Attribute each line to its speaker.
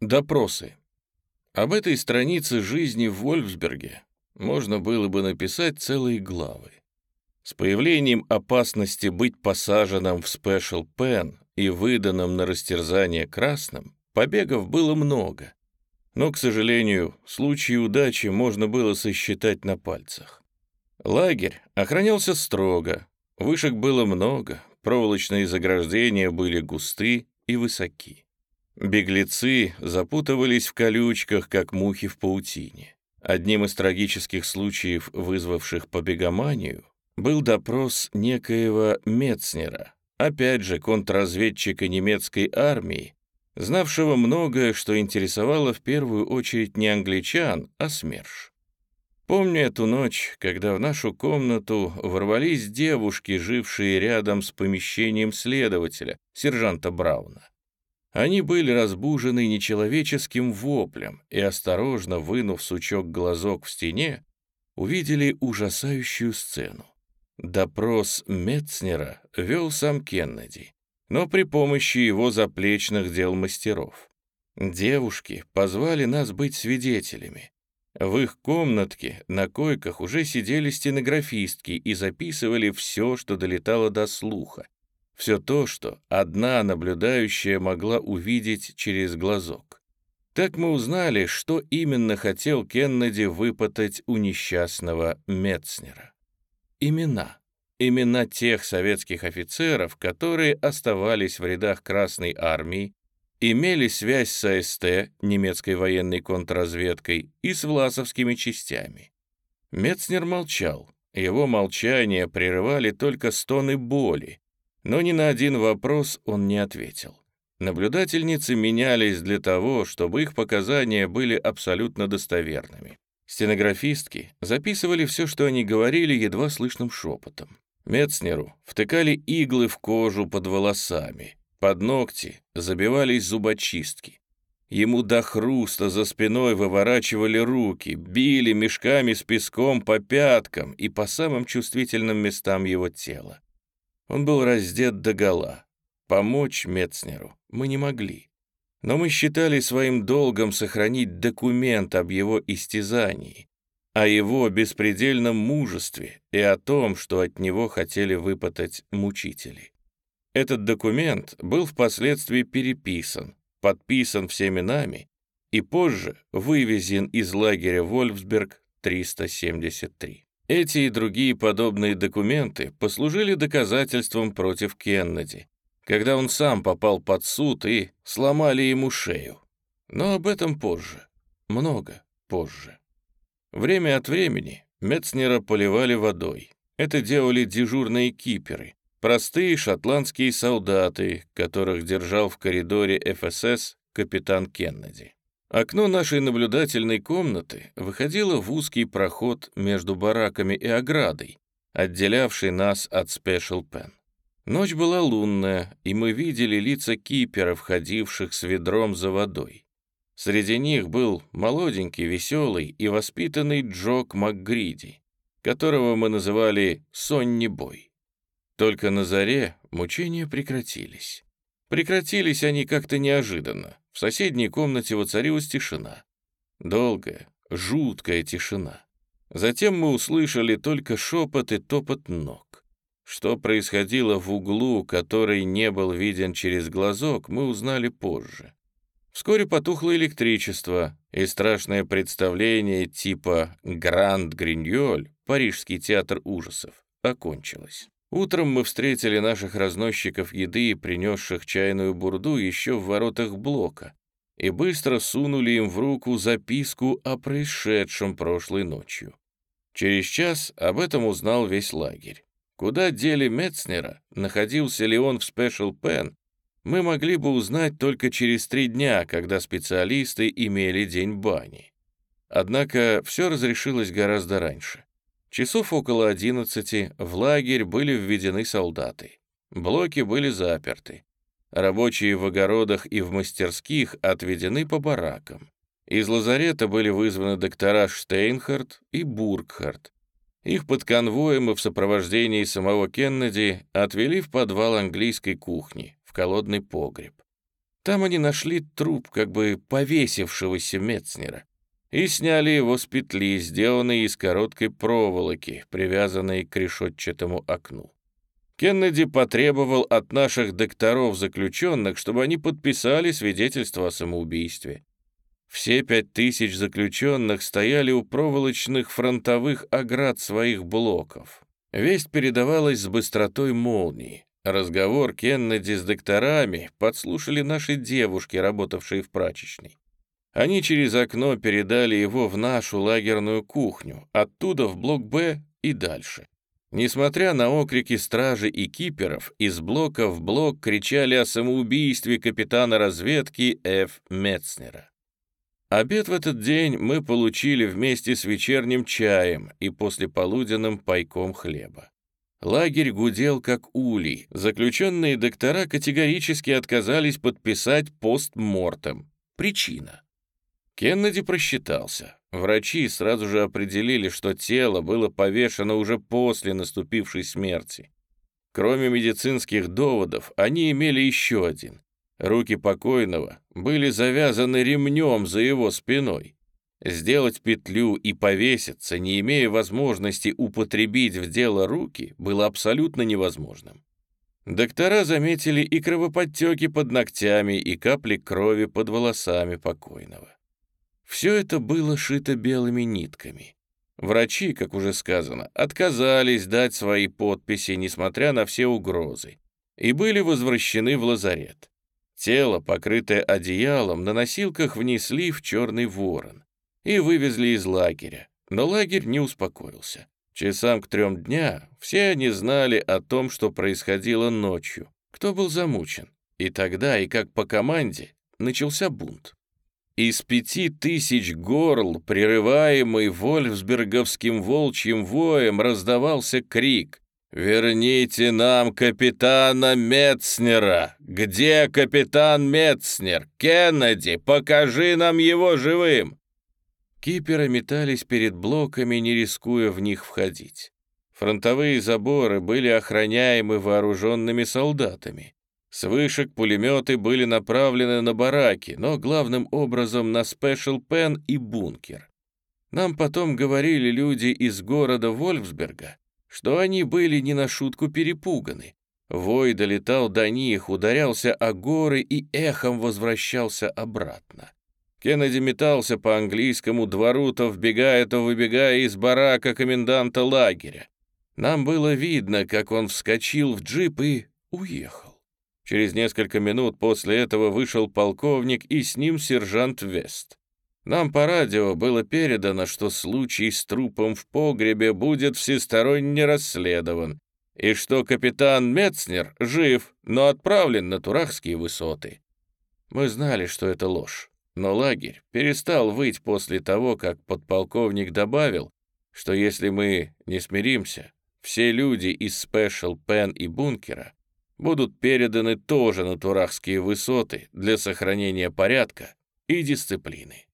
Speaker 1: Допросы. Об этой странице жизни в Вольфсберге можно было бы написать целые главы. С появлением опасности быть посаженным в спешл пен и выданным на растерзание красным, побегов было много. Но, к сожалению, случаи удачи можно было сосчитать на пальцах. Лагерь охранялся строго, вышек было много, проволочные заграждения были густы и высоки. Беглецы запутывались в колючках, как мухи в паутине. Одним из трагических случаев, вызвавших побегоманию, был допрос некоего Мецнера, опять же контрразведчика немецкой армии, знавшего многое, что интересовало в первую очередь не англичан, а СМЕРШ. Помню эту ночь, когда в нашу комнату ворвались девушки, жившие рядом с помещением следователя, сержанта Брауна. Они были разбужены нечеловеческим воплем и, осторожно вынув сучок глазок в стене, увидели ужасающую сцену. Допрос Метцнера вел сам Кеннеди, но при помощи его заплечных дел мастеров. Девушки позвали нас быть свидетелями. В их комнатке на койках уже сидели стенографистки и записывали все, что долетало до слуха. Все то, что одна наблюдающая могла увидеть через глазок. Так мы узнали, что именно хотел Кеннеди выпытать у несчастного Метцнера имена. Имена тех советских офицеров, которые оставались в рядах Красной Армии, имели связь с АСТ, немецкой военной контрразведкой, и с власовскими частями. Мецнер молчал. Его молчание прерывали только стоны боли, но ни на один вопрос он не ответил. Наблюдательницы менялись для того, чтобы их показания были абсолютно достоверными. Стенографистки записывали все, что они говорили, едва слышным шепотом. Мецнеру втыкали иглы в кожу под волосами, под ногти забивались зубочистки. Ему до хруста за спиной выворачивали руки, били мешками с песком по пяткам и по самым чувствительным местам его тела. Он был раздет догола. Помочь Мецнеру мы не могли но мы считали своим долгом сохранить документ об его истязании, о его беспредельном мужестве и о том, что от него хотели выпытать мучители. Этот документ был впоследствии переписан, подписан всеми нами и позже вывезен из лагеря Вольфсберг 373. Эти и другие подобные документы послужили доказательством против Кеннеди, когда он сам попал под суд и сломали ему шею. Но об этом позже, много позже. Время от времени Мецнера поливали водой. Это делали дежурные киперы, простые шотландские солдаты, которых держал в коридоре ФСС капитан Кеннеди. Окно нашей наблюдательной комнаты выходило в узкий проход между бараками и оградой, отделявший нас от Special Pen. Ночь была лунная, и мы видели лица киперов, ходивших с ведром за водой. Среди них был молоденький, веселый и воспитанный Джок МакГриди, которого мы называли «Сонни Бой». Только на заре мучения прекратились. Прекратились они как-то неожиданно. В соседней комнате воцарилась тишина. Долгая, жуткая тишина. Затем мы услышали только шепот и топот ног. Что происходило в углу, который не был виден через глазок, мы узнали позже. Вскоре потухло электричество, и страшное представление типа «Гранд Гриньоль» Парижский театр ужасов окончилось. Утром мы встретили наших разносчиков еды, принесших чайную бурду еще в воротах блока, и быстро сунули им в руку записку о происшедшем прошлой ночью. Через час об этом узнал весь лагерь. Куда дели Метцнера, находился ли он в Special Pen, мы могли бы узнать только через три дня, когда специалисты имели день бани. Однако все разрешилось гораздо раньше. Часов около одиннадцати в лагерь были введены солдаты. Блоки были заперты. Рабочие в огородах и в мастерских отведены по баракам. Из лазарета были вызваны доктора Штейнхард и Бургхард, их под конвоем и в сопровождении самого Кеннеди отвели в подвал английской кухни, в колодный погреб. Там они нашли труп как бы повесившегося Мецнера и сняли его с петли, сделанной из короткой проволоки, привязанной к решетчатому окну. Кеннеди потребовал от наших докторов-заключенных, чтобы они подписали свидетельство о самоубийстве. Все пять тысяч заключенных стояли у проволочных фронтовых оград своих блоков. Весть передавалась с быстротой молнии. Разговор Кеннеди с докторами подслушали наши девушки, работавшие в прачечной. Они через окно передали его в нашу лагерную кухню, оттуда в блок «Б» и дальше. Несмотря на окрики стражи и киперов, из блока в блок кричали о самоубийстве капитана разведки Ф. Метцнера. Обед в этот день мы получили вместе с вечерним чаем и послеполуденным пайком хлеба. Лагерь гудел как улей. Заключенные доктора категорически отказались подписать постмортем. Причина. Кеннеди просчитался. Врачи сразу же определили, что тело было повешено уже после наступившей смерти. Кроме медицинских доводов, они имели еще один. Руки покойного были завязаны ремнем за его спиной. Сделать петлю и повеситься, не имея возможности употребить в дело руки, было абсолютно невозможным. Доктора заметили и кровоподтеки под ногтями, и капли крови под волосами покойного. Все это было шито белыми нитками. Врачи, как уже сказано, отказались дать свои подписи, несмотря на все угрозы, и были возвращены в лазарет. Тело, покрытое одеялом, на носилках внесли в черный ворон и вывезли из лагеря, но лагерь не успокоился. Часам к трем дня все они знали о том, что происходило ночью, кто был замучен. И тогда, и как по команде, начался бунт. Из пяти тысяч горл, прерываемый вольфсберговским волчьим воем, раздавался крик «Верните нам капитана Метцнера! Где капитан Метцнер? Кеннеди, покажи нам его живым!» Киперы метались перед блоками, не рискуя в них входить. Фронтовые заборы были охраняемы вооруженными солдатами. С вышек пулеметы были направлены на бараки, но главным образом на Спешл Пен и бункер. Нам потом говорили люди из города Вольфсберга, что они были не на шутку перепуганы. Вой долетал до них, ударялся о горы и эхом возвращался обратно. Кеннеди метался по английскому двору, то вбегая, то выбегая из барака коменданта лагеря. Нам было видно, как он вскочил в джип и уехал. Через несколько минут после этого вышел полковник и с ним сержант Вест. Нам по радио было передано, что случай с трупом в погребе будет всесторонне расследован, и что капитан Мецнер жив, но отправлен на Турахские высоты. Мы знали, что это ложь. Но лагерь перестал выть после того, как подполковник добавил, что если мы не смиримся, все люди из Спешл Пен и бункера будут переданы тоже на Турахские высоты для сохранения порядка и дисциплины.